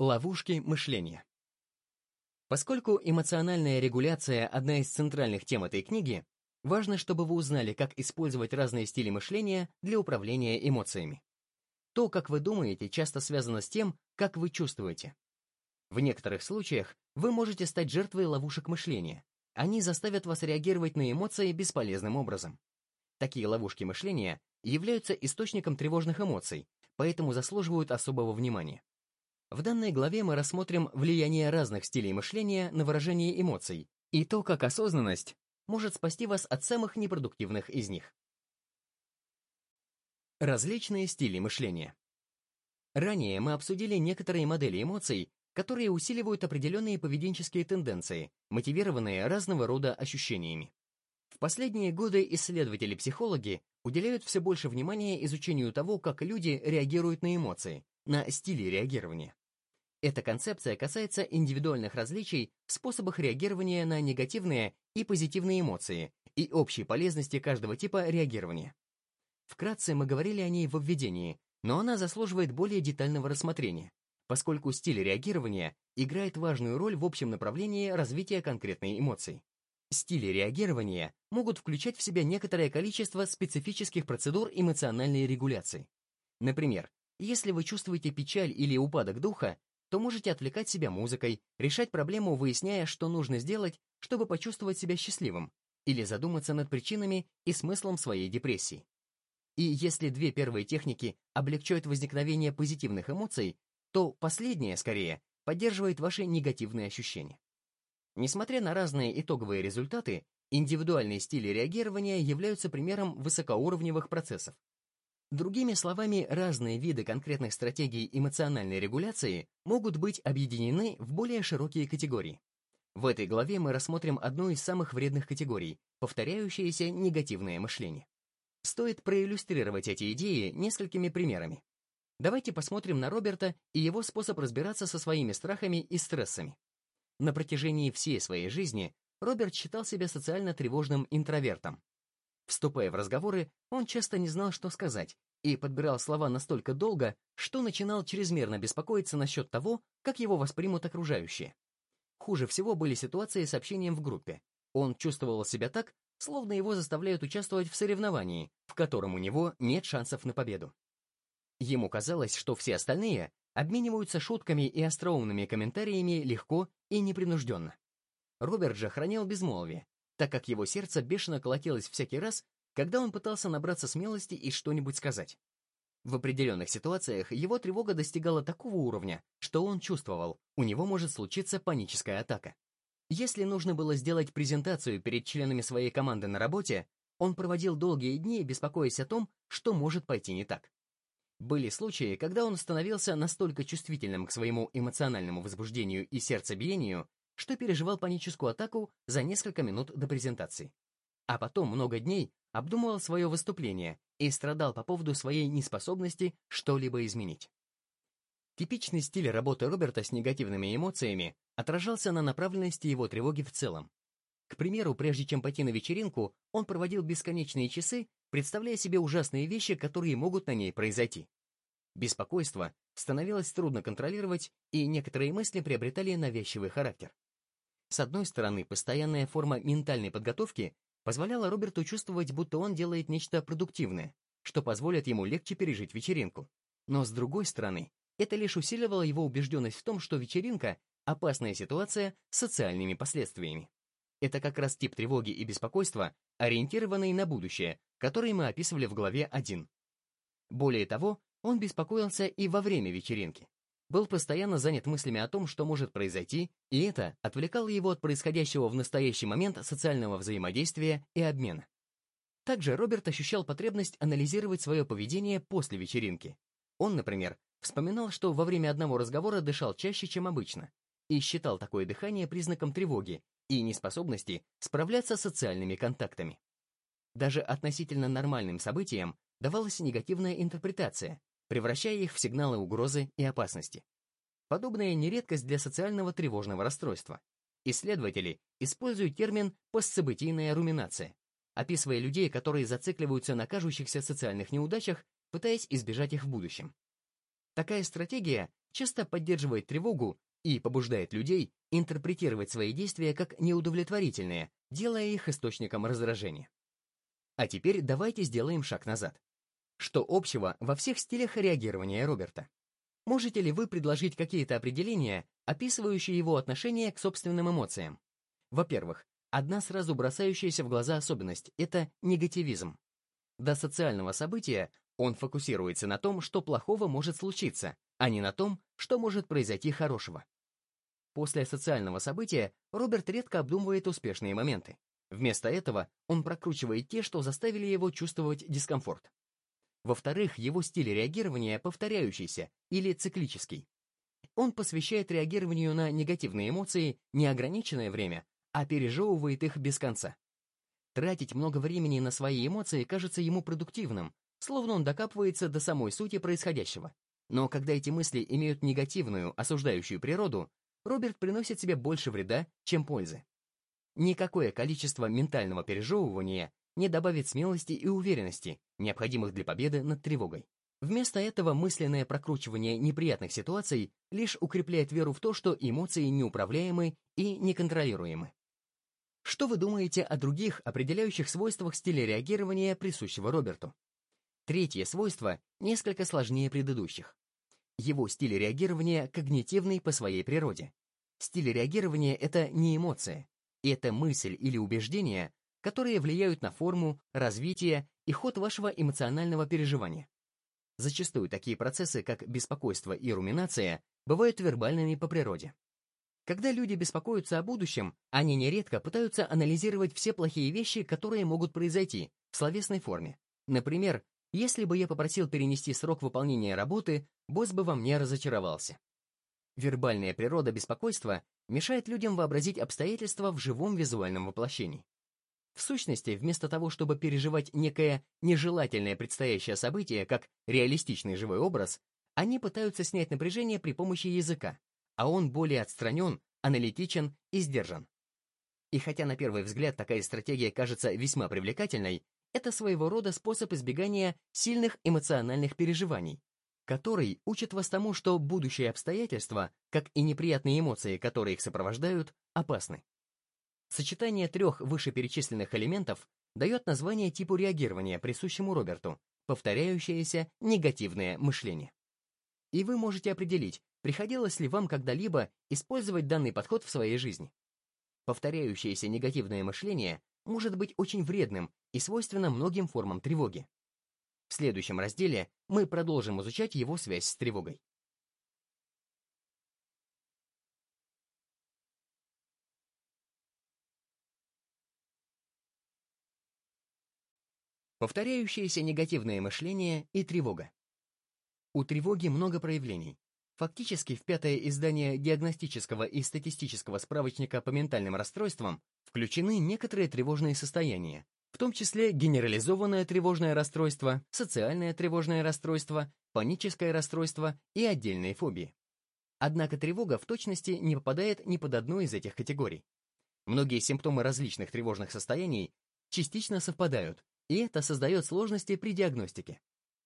Ловушки мышления. Поскольку эмоциональная регуляция – одна из центральных тем этой книги, важно, чтобы вы узнали, как использовать разные стили мышления для управления эмоциями. То, как вы думаете, часто связано с тем, как вы чувствуете. В некоторых случаях вы можете стать жертвой ловушек мышления. Они заставят вас реагировать на эмоции бесполезным образом. Такие ловушки мышления являются источником тревожных эмоций, поэтому заслуживают особого внимания. В данной главе мы рассмотрим влияние разных стилей мышления на выражение эмоций и то, как осознанность может спасти вас от самых непродуктивных из них. Различные стили мышления. Ранее мы обсудили некоторые модели эмоций, которые усиливают определенные поведенческие тенденции, мотивированные разного рода ощущениями. В последние годы исследователи-психологи уделяют все больше внимания изучению того, как люди реагируют на эмоции, на стили реагирования. Эта концепция касается индивидуальных различий в способах реагирования на негативные и позитивные эмоции и общей полезности каждого типа реагирования. Вкратце мы говорили о ней в введении, но она заслуживает более детального рассмотрения, поскольку стиль реагирования играет важную роль в общем направлении развития конкретной эмоции. Стили реагирования могут включать в себя некоторое количество специфических процедур эмоциональной регуляции. Например, если вы чувствуете печаль или упадок духа, то можете отвлекать себя музыкой, решать проблему, выясняя, что нужно сделать, чтобы почувствовать себя счастливым, или задуматься над причинами и смыслом своей депрессии. И если две первые техники облегчают возникновение позитивных эмоций, то последняя, скорее, поддерживает ваши негативные ощущения. Несмотря на разные итоговые результаты, индивидуальные стили реагирования являются примером высокоуровневых процессов, Другими словами, разные виды конкретных стратегий эмоциональной регуляции могут быть объединены в более широкие категории. В этой главе мы рассмотрим одну из самых вредных категорий – повторяющееся негативное мышление. Стоит проиллюстрировать эти идеи несколькими примерами. Давайте посмотрим на Роберта и его способ разбираться со своими страхами и стрессами. На протяжении всей своей жизни Роберт считал себя социально тревожным интровертом. Вступая в разговоры, он часто не знал, что сказать, и подбирал слова настолько долго, что начинал чрезмерно беспокоиться насчет того, как его воспримут окружающие. Хуже всего были ситуации с общением в группе. Он чувствовал себя так, словно его заставляют участвовать в соревновании, в котором у него нет шансов на победу. Ему казалось, что все остальные обмениваются шутками и остроумными комментариями легко и непринужденно. Роберт же хранил безмолвие, так как его сердце бешено колотилось всякий раз, когда он пытался набраться смелости и что-нибудь сказать. В определенных ситуациях его тревога достигала такого уровня, что он чувствовал, у него может случиться паническая атака. Если нужно было сделать презентацию перед членами своей команды на работе, он проводил долгие дни, беспокоясь о том, что может пойти не так. Были случаи, когда он становился настолько чувствительным к своему эмоциональному возбуждению и сердцебиению, что переживал паническую атаку за несколько минут до презентации. А потом много дней обдумывал свое выступление и страдал по поводу своей неспособности что-либо изменить. Типичный стиль работы Роберта с негативными эмоциями отражался на направленности его тревоги в целом. К примеру, прежде чем пойти на вечеринку, он проводил бесконечные часы, представляя себе ужасные вещи, которые могут на ней произойти. Беспокойство становилось трудно контролировать, и некоторые мысли приобретали навязчивый характер. С одной стороны, постоянная форма ментальной подготовки позволяла Роберту чувствовать, будто он делает нечто продуктивное, что позволит ему легче пережить вечеринку. Но с другой стороны, это лишь усиливало его убежденность в том, что вечеринка — опасная ситуация с социальными последствиями. Это как раз тип тревоги и беспокойства, ориентированный на будущее, который мы описывали в главе 1. Более того, он беспокоился и во время вечеринки был постоянно занят мыслями о том, что может произойти, и это отвлекало его от происходящего в настоящий момент социального взаимодействия и обмена. Также Роберт ощущал потребность анализировать свое поведение после вечеринки. Он, например, вспоминал, что во время одного разговора дышал чаще, чем обычно, и считал такое дыхание признаком тревоги и неспособности справляться с социальными контактами. Даже относительно нормальным событиям давалась негативная интерпретация, превращая их в сигналы угрозы и опасности. Подобная нередкость для социального тревожного расстройства. Исследователи используют термин «постсобытийная руминация», описывая людей, которые зацикливаются на кажущихся социальных неудачах, пытаясь избежать их в будущем. Такая стратегия часто поддерживает тревогу и побуждает людей интерпретировать свои действия как неудовлетворительные, делая их источником раздражения. А теперь давайте сделаем шаг назад. Что общего во всех стилях реагирования Роберта? Можете ли вы предложить какие-то определения, описывающие его отношение к собственным эмоциям? Во-первых, одна сразу бросающаяся в глаза особенность – это негативизм. До социального события он фокусируется на том, что плохого может случиться, а не на том, что может произойти хорошего. После социального события Роберт редко обдумывает успешные моменты. Вместо этого он прокручивает те, что заставили его чувствовать дискомфорт. Во-вторых, его стиль реагирования повторяющийся или циклический. Он посвящает реагированию на негативные эмоции неограниченное время, а пережевывает их без конца. Тратить много времени на свои эмоции кажется ему продуктивным, словно он докапывается до самой сути происходящего. Но когда эти мысли имеют негативную, осуждающую природу, Роберт приносит себе больше вреда, чем пользы. Никакое количество ментального пережевывания не добавит смелости и уверенности, необходимых для победы над тревогой. Вместо этого мысленное прокручивание неприятных ситуаций лишь укрепляет веру в то, что эмоции неуправляемы и неконтролируемы. Что вы думаете о других определяющих свойствах стиля реагирования, присущего Роберту? Третье свойство несколько сложнее предыдущих. Его стиль реагирования когнитивный по своей природе. Стиль реагирования — это не эмоция, это мысль или убеждение, которые влияют на форму, развитие и ход вашего эмоционального переживания. Зачастую такие процессы, как беспокойство и руминация, бывают вербальными по природе. Когда люди беспокоятся о будущем, они нередко пытаются анализировать все плохие вещи, которые могут произойти, в словесной форме. Например, если бы я попросил перенести срок выполнения работы, босс бы во мне разочаровался. Вербальная природа беспокойства мешает людям вообразить обстоятельства в живом визуальном воплощении. В сущности, вместо того, чтобы переживать некое нежелательное предстоящее событие как реалистичный живой образ, они пытаются снять напряжение при помощи языка, а он более отстранен, аналитичен и сдержан. И хотя на первый взгляд такая стратегия кажется весьма привлекательной, это своего рода способ избегания сильных эмоциональных переживаний, который учит вас тому, что будущие обстоятельства, как и неприятные эмоции, которые их сопровождают, опасны. Сочетание трех вышеперечисленных элементов дает название типу реагирования, присущему Роберту, повторяющееся негативное мышление. И вы можете определить, приходилось ли вам когда-либо использовать данный подход в своей жизни. Повторяющееся негативное мышление может быть очень вредным и свойственно многим формам тревоги. В следующем разделе мы продолжим изучать его связь с тревогой. Повторяющееся негативное мышление и тревога. У тревоги много проявлений. Фактически в пятое издание диагностического и статистического справочника по ментальным расстройствам включены некоторые тревожные состояния, в том числе генерализованное тревожное расстройство, социальное тревожное расстройство, паническое расстройство и отдельные фобии. Однако тревога в точности не попадает ни под одну из этих категорий. Многие симптомы различных тревожных состояний частично совпадают, и это создает сложности при диагностике.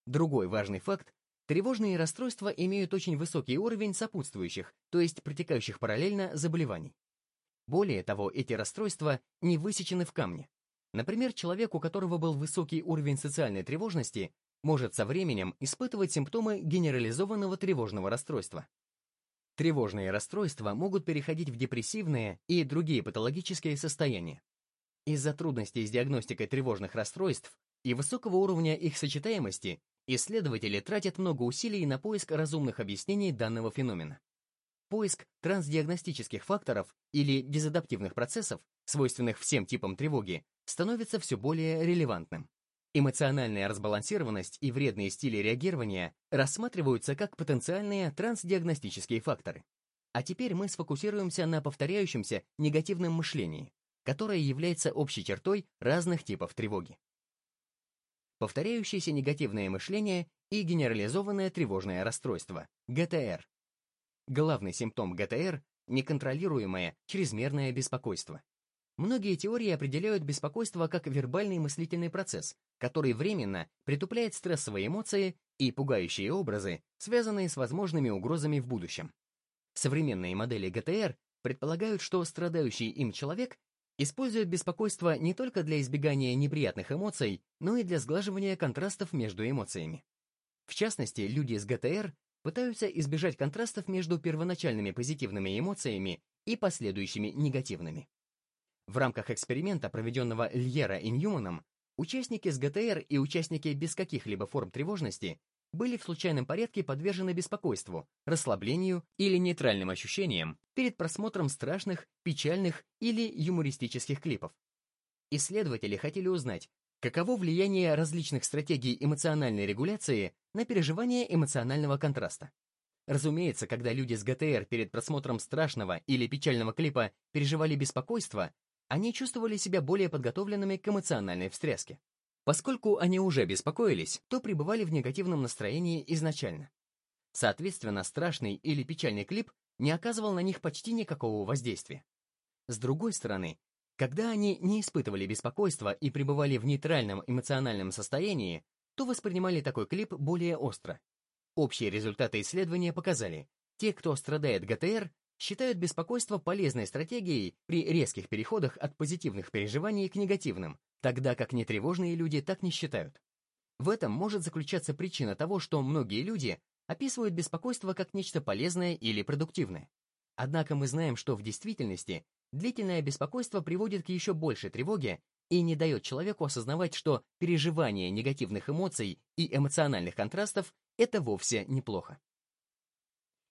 Другой важный факт Тревожные расстройства имеют очень высокий уровень сопутствующих, то есть протекающих параллельно заболеваний. Более того, эти расстройства не высечены в камне. Например, человек, у которого был высокий уровень социальной тревожности, может со временем испытывать симптомы генерализованного тревожного расстройства. Тревожные расстройства могут переходить в депрессивные и другие патологические состояния. Из-за трудностей с диагностикой тревожных расстройств и высокого уровня их сочетаемости Исследователи тратят много усилий на поиск разумных объяснений данного феномена. Поиск трансдиагностических факторов или дезадаптивных процессов, свойственных всем типам тревоги, становится все более релевантным. Эмоциональная разбалансированность и вредные стили реагирования рассматриваются как потенциальные трансдиагностические факторы. А теперь мы сфокусируемся на повторяющемся негативном мышлении, которое является общей чертой разных типов тревоги повторяющееся негативное мышление и генерализованное тревожное расстройство, ГТР. Главный симптом ГТР – неконтролируемое, чрезмерное беспокойство. Многие теории определяют беспокойство как вербальный мыслительный процесс, который временно притупляет стрессовые эмоции и пугающие образы, связанные с возможными угрозами в будущем. Современные модели ГТР предполагают, что страдающий им человек использует беспокойство не только для избегания неприятных эмоций, но и для сглаживания контрастов между эмоциями. В частности, люди с ГТР пытаются избежать контрастов между первоначальными позитивными эмоциями и последующими негативными. В рамках эксперимента, проведенного Льера и Ньюманом, участники с ГТР и участники без каких-либо форм тревожности были в случайном порядке подвержены беспокойству, расслаблению или нейтральным ощущениям перед просмотром страшных, печальных или юмористических клипов. Исследователи хотели узнать, каково влияние различных стратегий эмоциональной регуляции на переживание эмоционального контраста. Разумеется, когда люди с ГТР перед просмотром страшного или печального клипа переживали беспокойство, они чувствовали себя более подготовленными к эмоциональной встряске. Поскольку они уже беспокоились, то пребывали в негативном настроении изначально. Соответственно, страшный или печальный клип не оказывал на них почти никакого воздействия. С другой стороны, когда они не испытывали беспокойства и пребывали в нейтральном эмоциональном состоянии, то воспринимали такой клип более остро. Общие результаты исследования показали, те, кто страдает ГТР, считают беспокойство полезной стратегией при резких переходах от позитивных переживаний к негативным, тогда как нетревожные люди так не считают. В этом может заключаться причина того, что многие люди описывают беспокойство как нечто полезное или продуктивное. Однако мы знаем, что в действительности длительное беспокойство приводит к еще большей тревоге и не дает человеку осознавать, что переживание негативных эмоций и эмоциональных контрастов – это вовсе неплохо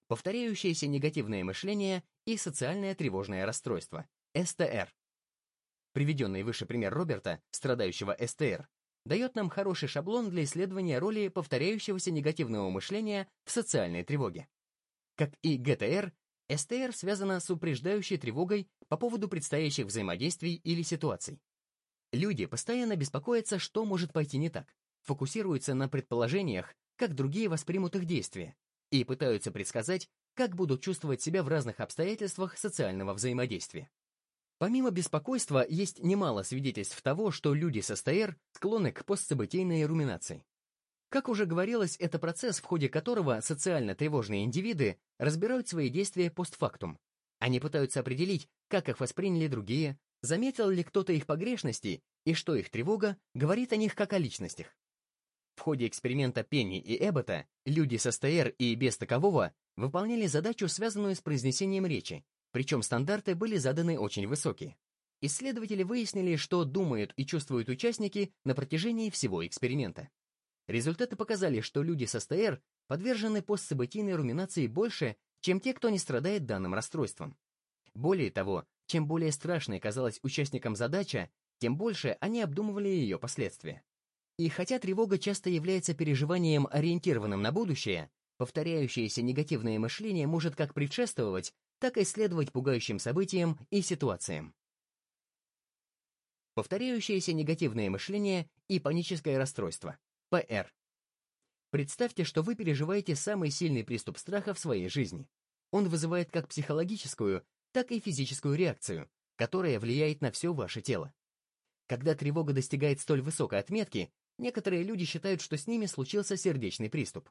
повторяющееся негативное мышление и социальное тревожное расстройство, СТР. Приведенный выше пример Роберта, страдающего СТР, дает нам хороший шаблон для исследования роли повторяющегося негативного мышления в социальной тревоге. Как и ГТР, СТР связана с упреждающей тревогой по поводу предстоящих взаимодействий или ситуаций. Люди постоянно беспокоятся, что может пойти не так, фокусируются на предположениях, как другие воспримут их действия, и пытаются предсказать, как будут чувствовать себя в разных обстоятельствах социального взаимодействия. Помимо беспокойства, есть немало свидетельств того, что люди с СТР склонны к постсобытийной руминации. Как уже говорилось, это процесс, в ходе которого социально тревожные индивиды разбирают свои действия постфактум. Они пытаются определить, как их восприняли другие, заметил ли кто-то их погрешности и что их тревога говорит о них как о личностях. В ходе эксперимента Пенни и Эббота люди со СТР и без такового выполняли задачу, связанную с произнесением речи, причем стандарты были заданы очень высокие. Исследователи выяснили, что думают и чувствуют участники на протяжении всего эксперимента. Результаты показали, что люди со СТР подвержены постсобытийной руминации больше, чем те, кто не страдает данным расстройством. Более того, чем более страшной казалась участникам задача, тем больше они обдумывали ее последствия. И хотя тревога часто является переживанием, ориентированным на будущее, повторяющееся негативное мышление может как предшествовать, так и следовать пугающим событиям и ситуациям. Повторяющееся негативное мышление и паническое расстройство, ПР. Представьте, что вы переживаете самый сильный приступ страха в своей жизни. Он вызывает как психологическую, так и физическую реакцию, которая влияет на все ваше тело. Когда тревога достигает столь высокой отметки, Некоторые люди считают, что с ними случился сердечный приступ.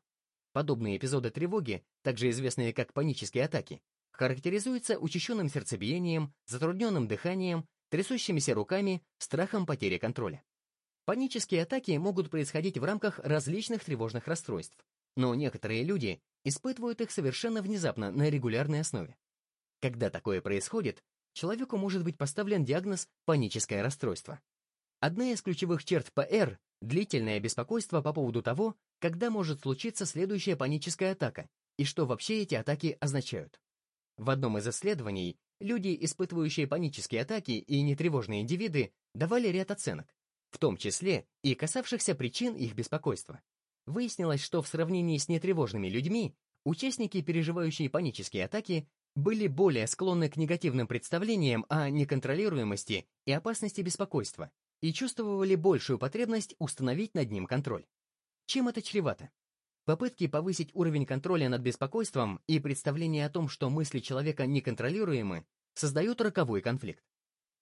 Подобные эпизоды тревоги, также известные как панические атаки, характеризуются учащенным сердцебиением, затрудненным дыханием, трясущимися руками, страхом потери контроля. Панические атаки могут происходить в рамках различных тревожных расстройств, но некоторые люди испытывают их совершенно внезапно на регулярной основе. Когда такое происходит, человеку может быть поставлен диагноз «паническое расстройство». Одна из ключевых черт ПР Длительное беспокойство по поводу того, когда может случиться следующая паническая атака и что вообще эти атаки означают. В одном из исследований люди, испытывающие панические атаки и нетревожные индивиды, давали ряд оценок, в том числе и касавшихся причин их беспокойства. Выяснилось, что в сравнении с нетревожными людьми, участники, переживающие панические атаки, были более склонны к негативным представлениям о неконтролируемости и опасности беспокойства, и чувствовали большую потребность установить над ним контроль. Чем это чревато? Попытки повысить уровень контроля над беспокойством и представление о том, что мысли человека неконтролируемы, создают роковой конфликт.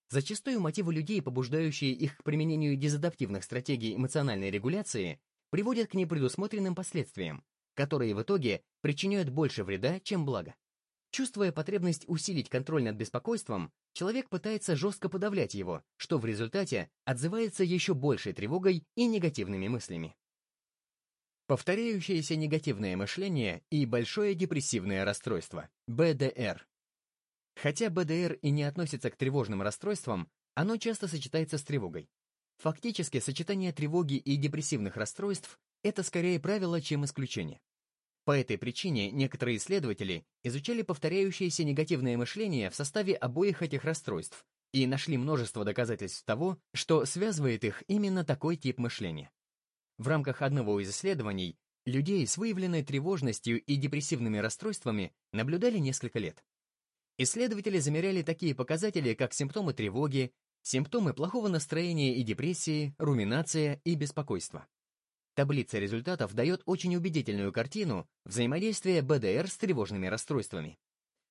Зачастую мотивы людей, побуждающие их к применению дезадаптивных стратегий эмоциональной регуляции, приводят к непредусмотренным последствиям, которые в итоге причиняют больше вреда, чем блага. Чувствуя потребность усилить контроль над беспокойством, человек пытается жестко подавлять его, что в результате отзывается еще большей тревогой и негативными мыслями. Повторяющееся негативное мышление и большое депрессивное расстройство – БДР. Хотя БДР и не относится к тревожным расстройствам, оно часто сочетается с тревогой. Фактически, сочетание тревоги и депрессивных расстройств – это скорее правило, чем исключение. По этой причине некоторые исследователи изучали повторяющееся негативное мышление в составе обоих этих расстройств и нашли множество доказательств того, что связывает их именно такой тип мышления. В рамках одного из исследований людей с выявленной тревожностью и депрессивными расстройствами наблюдали несколько лет. Исследователи замеряли такие показатели, как симптомы тревоги, симптомы плохого настроения и депрессии, руминация и беспокойство. Таблица результатов дает очень убедительную картину взаимодействия БДР с тревожными расстройствами.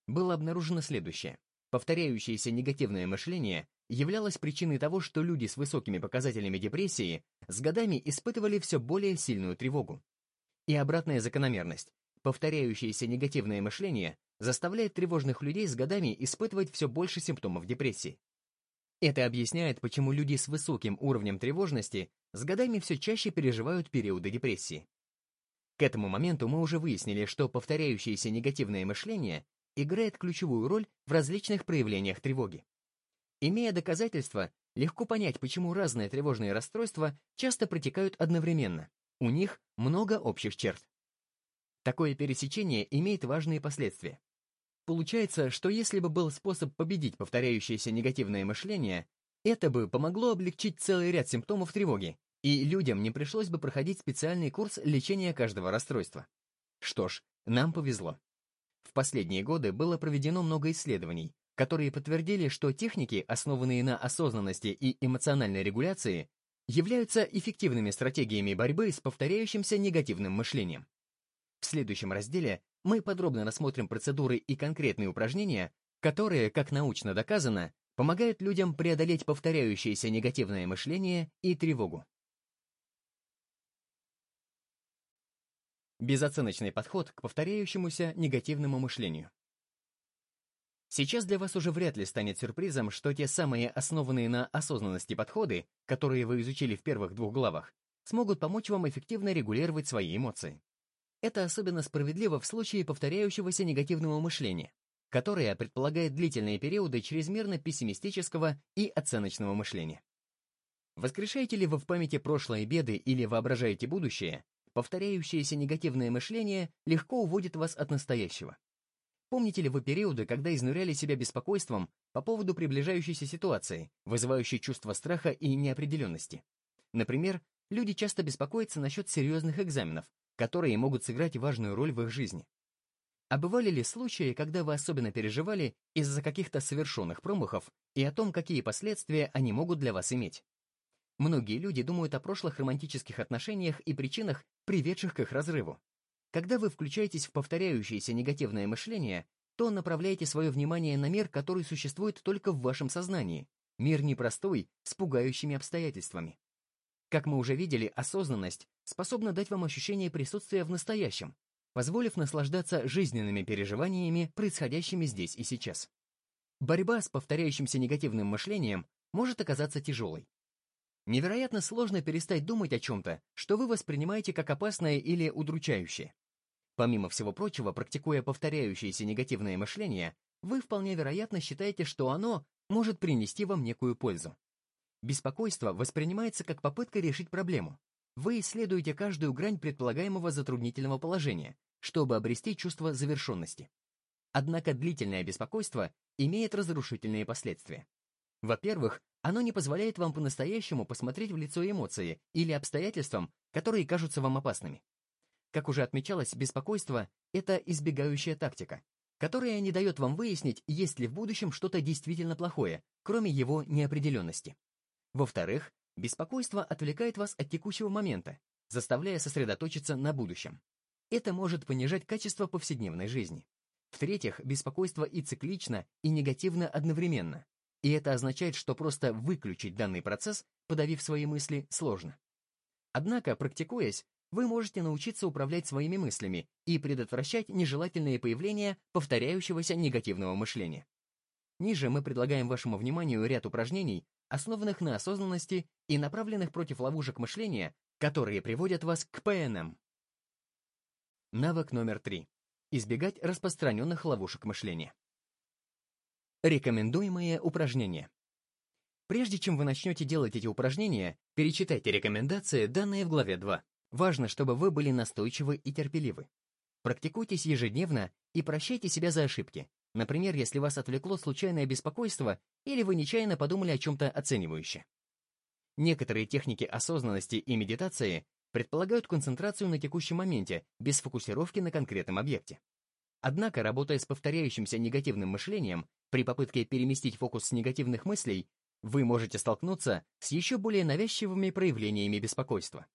Было обнаружено следующее. Повторяющееся негативное мышление являлось причиной того, что люди с высокими показателями депрессии с годами испытывали все более сильную тревогу. И обратная закономерность. Повторяющееся негативное мышление заставляет тревожных людей с годами испытывать все больше симптомов депрессии. Это объясняет, почему люди с высоким уровнем тревожности с годами все чаще переживают периоды депрессии. К этому моменту мы уже выяснили, что повторяющееся негативное мышление играет ключевую роль в различных проявлениях тревоги. Имея доказательства, легко понять, почему разные тревожные расстройства часто протекают одновременно. У них много общих черт. Такое пересечение имеет важные последствия. Получается, что если бы был способ победить повторяющееся негативное мышление, это бы помогло облегчить целый ряд симптомов тревоги, и людям не пришлось бы проходить специальный курс лечения каждого расстройства. Что ж, нам повезло. В последние годы было проведено много исследований, которые подтвердили, что техники, основанные на осознанности и эмоциональной регуляции, являются эффективными стратегиями борьбы с повторяющимся негативным мышлением. В следующем разделе мы подробно рассмотрим процедуры и конкретные упражнения, которые, как научно доказано, помогают людям преодолеть повторяющееся негативное мышление и тревогу. Безоценочный подход к повторяющемуся негативному мышлению. Сейчас для вас уже вряд ли станет сюрпризом, что те самые основанные на осознанности подходы, которые вы изучили в первых двух главах, смогут помочь вам эффективно регулировать свои эмоции. Это особенно справедливо в случае повторяющегося негативного мышления, которое предполагает длительные периоды чрезмерно пессимистического и оценочного мышления. Воскрешаете ли вы в памяти прошлые беды или воображаете будущее, повторяющееся негативное мышление легко уводит вас от настоящего. Помните ли вы периоды, когда изнуряли себя беспокойством по поводу приближающейся ситуации, вызывающей чувство страха и неопределенности? Например, люди часто беспокоятся насчет серьезных экзаменов, которые могут сыграть важную роль в их жизни. А бывали ли случаи, когда вы особенно переживали из-за каких-то совершенных промахов и о том, какие последствия они могут для вас иметь? Многие люди думают о прошлых романтических отношениях и причинах, приведших к их разрыву. Когда вы включаетесь в повторяющееся негативное мышление, то направляете свое внимание на мир, который существует только в вашем сознании. Мир непростой, с пугающими обстоятельствами. Как мы уже видели, осознанность способна дать вам ощущение присутствия в настоящем, позволив наслаждаться жизненными переживаниями, происходящими здесь и сейчас. Борьба с повторяющимся негативным мышлением может оказаться тяжелой. Невероятно сложно перестать думать о чем-то, что вы воспринимаете как опасное или удручающее. Помимо всего прочего, практикуя повторяющееся негативное мышление, вы вполне вероятно считаете, что оно может принести вам некую пользу. Беспокойство воспринимается как попытка решить проблему. Вы исследуете каждую грань предполагаемого затруднительного положения, чтобы обрести чувство завершенности. Однако длительное беспокойство имеет разрушительные последствия. Во-первых, оно не позволяет вам по-настоящему посмотреть в лицо эмоции или обстоятельствам, которые кажутся вам опасными. Как уже отмечалось, беспокойство — это избегающая тактика, которая не дает вам выяснить, есть ли в будущем что-то действительно плохое, кроме его неопределенности. Во-вторых, беспокойство отвлекает вас от текущего момента, заставляя сосредоточиться на будущем. Это может понижать качество повседневной жизни. В-третьих, беспокойство и циклично, и негативно одновременно. И это означает, что просто выключить данный процесс, подавив свои мысли, сложно. Однако, практикуясь, вы можете научиться управлять своими мыслями и предотвращать нежелательные появления повторяющегося негативного мышления. Ниже мы предлагаем вашему вниманию ряд упражнений, основанных на осознанности и направленных против ловушек мышления, которые приводят вас к ПНМ. Навык номер три. Избегать распространенных ловушек мышления. Рекомендуемые упражнения. Прежде чем вы начнете делать эти упражнения, перечитайте рекомендации, данные в главе 2. Важно, чтобы вы были настойчивы и терпеливы. Практикуйтесь ежедневно и прощайте себя за ошибки. Например, если вас отвлекло случайное беспокойство или вы нечаянно подумали о чем-то оценивающе. Некоторые техники осознанности и медитации предполагают концентрацию на текущем моменте, без фокусировки на конкретном объекте. Однако, работая с повторяющимся негативным мышлением, при попытке переместить фокус с негативных мыслей, вы можете столкнуться с еще более навязчивыми проявлениями беспокойства.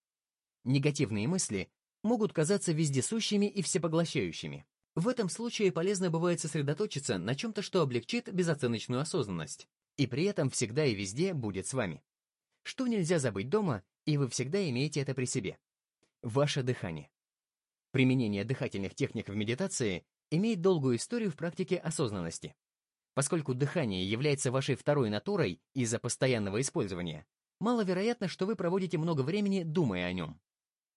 Негативные мысли могут казаться вездесущими и всепоглощающими. В этом случае полезно бывает сосредоточиться на чем-то, что облегчит безоценочную осознанность, и при этом всегда и везде будет с вами. Что нельзя забыть дома, и вы всегда имеете это при себе? Ваше дыхание. Применение дыхательных техник в медитации имеет долгую историю в практике осознанности. Поскольку дыхание является вашей второй натурой из-за постоянного использования, маловероятно, что вы проводите много времени, думая о нем.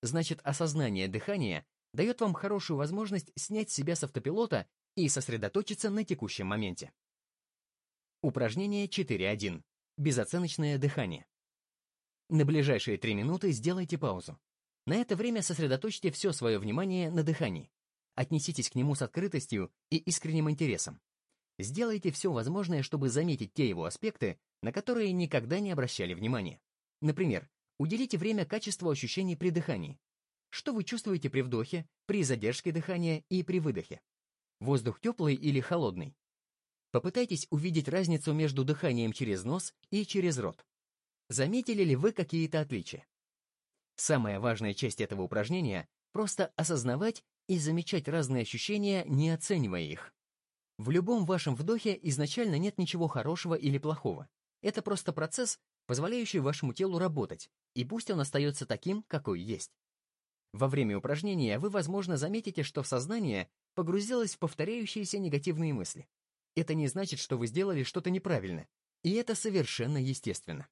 Значит, осознание дыхания дает вам хорошую возможность снять себя с автопилота и сосредоточиться на текущем моменте. Упражнение 4.1. Безоценочное дыхание. На ближайшие 3 минуты сделайте паузу. На это время сосредоточьте все свое внимание на дыхании. Отнеситесь к нему с открытостью и искренним интересом. Сделайте все возможное, чтобы заметить те его аспекты, на которые никогда не обращали внимания. Например, Уделите время качеству ощущений при дыхании. Что вы чувствуете при вдохе, при задержке дыхания и при выдохе? Воздух теплый или холодный? Попытайтесь увидеть разницу между дыханием через нос и через рот. Заметили ли вы какие-то отличия? Самая важная часть этого упражнения — просто осознавать и замечать разные ощущения, не оценивая их. В любом вашем вдохе изначально нет ничего хорошего или плохого. Это просто процесс, позволяющий вашему телу работать, и пусть он остается таким, какой есть. Во время упражнения вы, возможно, заметите, что в сознание погрузилось в повторяющиеся негативные мысли. Это не значит, что вы сделали что-то неправильно, и это совершенно естественно.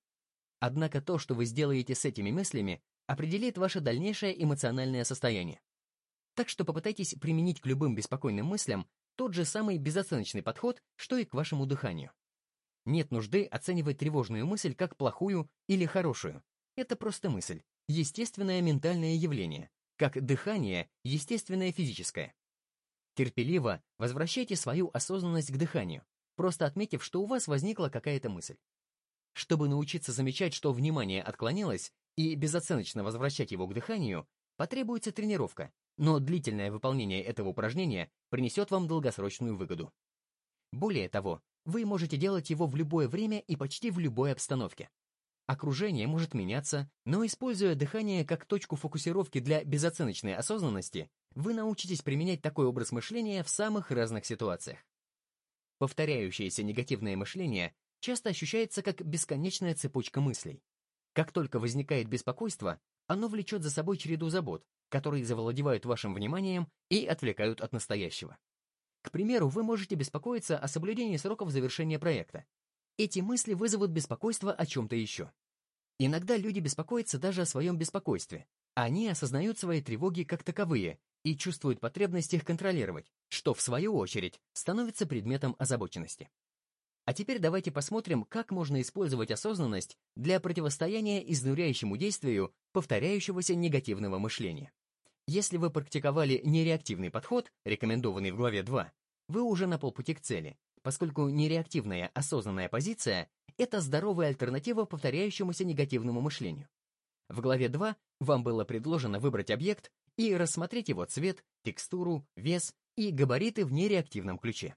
Однако то, что вы сделаете с этими мыслями, определит ваше дальнейшее эмоциональное состояние. Так что попытайтесь применить к любым беспокойным мыслям тот же самый безоценочный подход, что и к вашему дыханию. Нет нужды оценивать тревожную мысль как плохую или хорошую. Это просто мысль, естественное ментальное явление, как дыхание — естественное физическое. Терпеливо возвращайте свою осознанность к дыханию, просто отметив, что у вас возникла какая-то мысль. Чтобы научиться замечать, что внимание отклонилось, и безоценочно возвращать его к дыханию, потребуется тренировка, но длительное выполнение этого упражнения принесет вам долгосрочную выгоду. Более того, вы можете делать его в любое время и почти в любой обстановке. Окружение может меняться, но используя дыхание как точку фокусировки для безоценочной осознанности, вы научитесь применять такой образ мышления в самых разных ситуациях. Повторяющееся негативное мышление часто ощущается как бесконечная цепочка мыслей. Как только возникает беспокойство, оно влечет за собой череду забот, которые завладевают вашим вниманием и отвлекают от настоящего. К примеру, вы можете беспокоиться о соблюдении сроков завершения проекта. Эти мысли вызовут беспокойство о чем-то еще. Иногда люди беспокоятся даже о своем беспокойстве. Они осознают свои тревоги как таковые и чувствуют потребность их контролировать, что, в свою очередь, становится предметом озабоченности. А теперь давайте посмотрим, как можно использовать осознанность для противостояния изнуряющему действию повторяющегося негативного мышления. Если вы практиковали нереактивный подход, рекомендованный в главе 2, вы уже на полпути к цели, поскольку нереактивная осознанная позиция — это здоровая альтернатива повторяющемуся негативному мышлению. В главе 2 вам было предложено выбрать объект и рассмотреть его цвет, текстуру, вес и габариты в нереактивном ключе.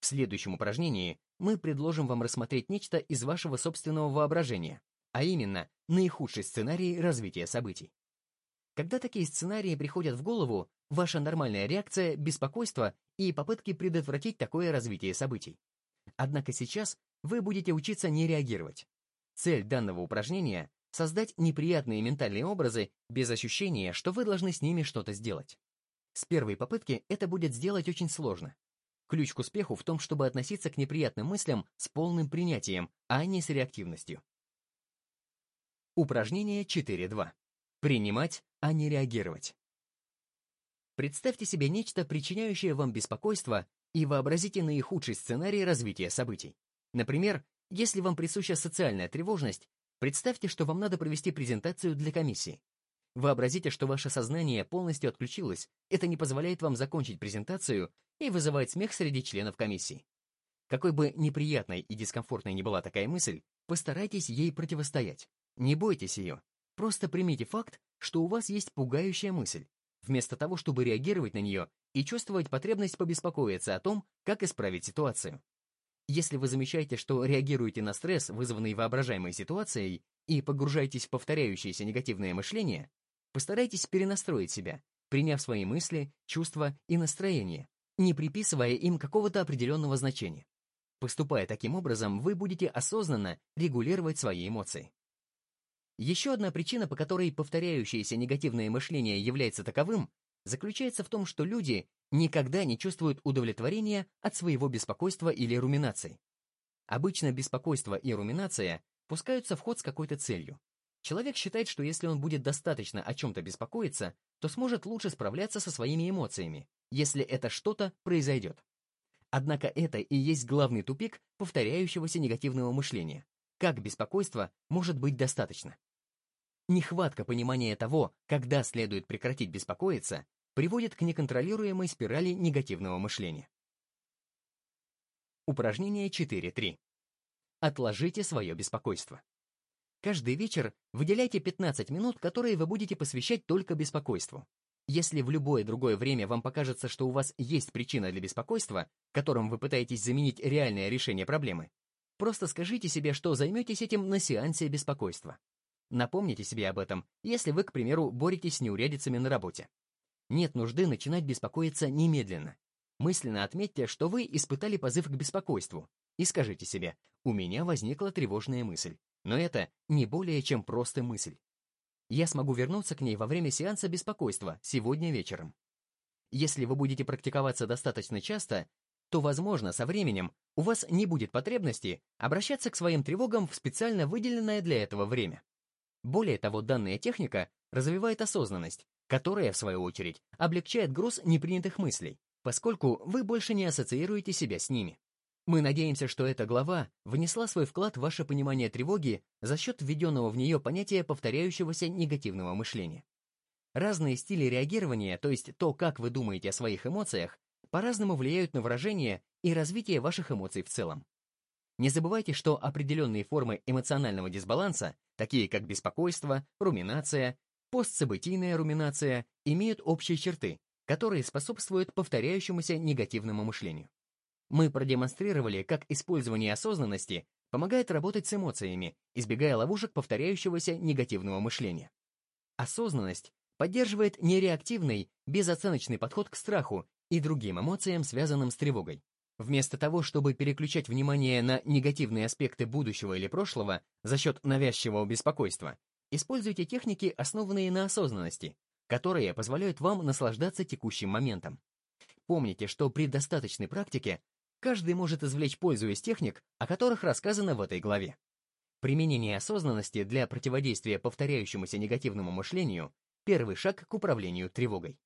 В следующем упражнении мы предложим вам рассмотреть нечто из вашего собственного воображения, а именно наихудший сценарий развития событий. Когда такие сценарии приходят в голову, ваша нормальная реакция — беспокойство и попытки предотвратить такое развитие событий. Однако сейчас вы будете учиться не реагировать. Цель данного упражнения — создать неприятные ментальные образы без ощущения, что вы должны с ними что-то сделать. С первой попытки это будет сделать очень сложно. Ключ к успеху в том, чтобы относиться к неприятным мыслям с полным принятием, а не с реактивностью. Упражнение 4.2. Принимать, а не реагировать. Представьте себе нечто, причиняющее вам беспокойство, и вообразите наихудший сценарий развития событий. Например, если вам присуща социальная тревожность, представьте, что вам надо провести презентацию для комиссии. Вообразите, что ваше сознание полностью отключилось, это не позволяет вам закончить презентацию и вызывает смех среди членов комиссии. Какой бы неприятной и дискомфортной ни была такая мысль, постарайтесь ей противостоять. Не бойтесь ее. Просто примите факт, что у вас есть пугающая мысль, вместо того, чтобы реагировать на нее и чувствовать потребность побеспокоиться о том, как исправить ситуацию. Если вы замечаете, что реагируете на стресс, вызванный воображаемой ситуацией, и погружаетесь в повторяющееся негативное мышление, Постарайтесь перенастроить себя, приняв свои мысли, чувства и настроение, не приписывая им какого-то определенного значения. Поступая таким образом, вы будете осознанно регулировать свои эмоции. Еще одна причина, по которой повторяющееся негативное мышление является таковым, заключается в том, что люди никогда не чувствуют удовлетворения от своего беспокойства или руминаций. Обычно беспокойство и руминация пускаются в ход с какой-то целью. Человек считает, что если он будет достаточно о чем-то беспокоиться, то сможет лучше справляться со своими эмоциями, если это что-то произойдет. Однако это и есть главный тупик повторяющегося негативного мышления. Как беспокойство может быть достаточно? Нехватка понимания того, когда следует прекратить беспокоиться, приводит к неконтролируемой спирали негативного мышления. Упражнение 4.3. Отложите свое беспокойство. Каждый вечер выделяйте 15 минут, которые вы будете посвящать только беспокойству. Если в любое другое время вам покажется, что у вас есть причина для беспокойства, которым вы пытаетесь заменить реальное решение проблемы, просто скажите себе, что займетесь этим на сеансе беспокойства. Напомните себе об этом, если вы, к примеру, боретесь с неурядицами на работе. Нет нужды начинать беспокоиться немедленно. Мысленно отметьте, что вы испытали позыв к беспокойству, и скажите себе «У меня возникла тревожная мысль. Но это не более чем просто мысль. Я смогу вернуться к ней во время сеанса беспокойства сегодня вечером. Если вы будете практиковаться достаточно часто, то, возможно, со временем у вас не будет потребности обращаться к своим тревогам в специально выделенное для этого время. Более того, данная техника развивает осознанность, которая, в свою очередь, облегчает груз непринятых мыслей, поскольку вы больше не ассоциируете себя с ними. Мы надеемся, что эта глава внесла свой вклад в ваше понимание тревоги за счет введенного в нее понятия повторяющегося негативного мышления. Разные стили реагирования, то есть то, как вы думаете о своих эмоциях, по-разному влияют на выражение и развитие ваших эмоций в целом. Не забывайте, что определенные формы эмоционального дисбаланса, такие как беспокойство, руминация, постсобытийная руминация, имеют общие черты, которые способствуют повторяющемуся негативному мышлению. Мы продемонстрировали, как использование осознанности помогает работать с эмоциями, избегая ловушек повторяющегося негативного мышления. Осознанность поддерживает нереактивный, безоценочный подход к страху и другим эмоциям, связанным с тревогой. Вместо того, чтобы переключать внимание на негативные аспекты будущего или прошлого за счет навязчивого беспокойства, используйте техники, основанные на осознанности, которые позволяют вам наслаждаться текущим моментом. Помните, что при достаточной практике каждый может извлечь пользу из техник, о которых рассказано в этой главе. Применение осознанности для противодействия повторяющемуся негативному мышлению – первый шаг к управлению тревогой.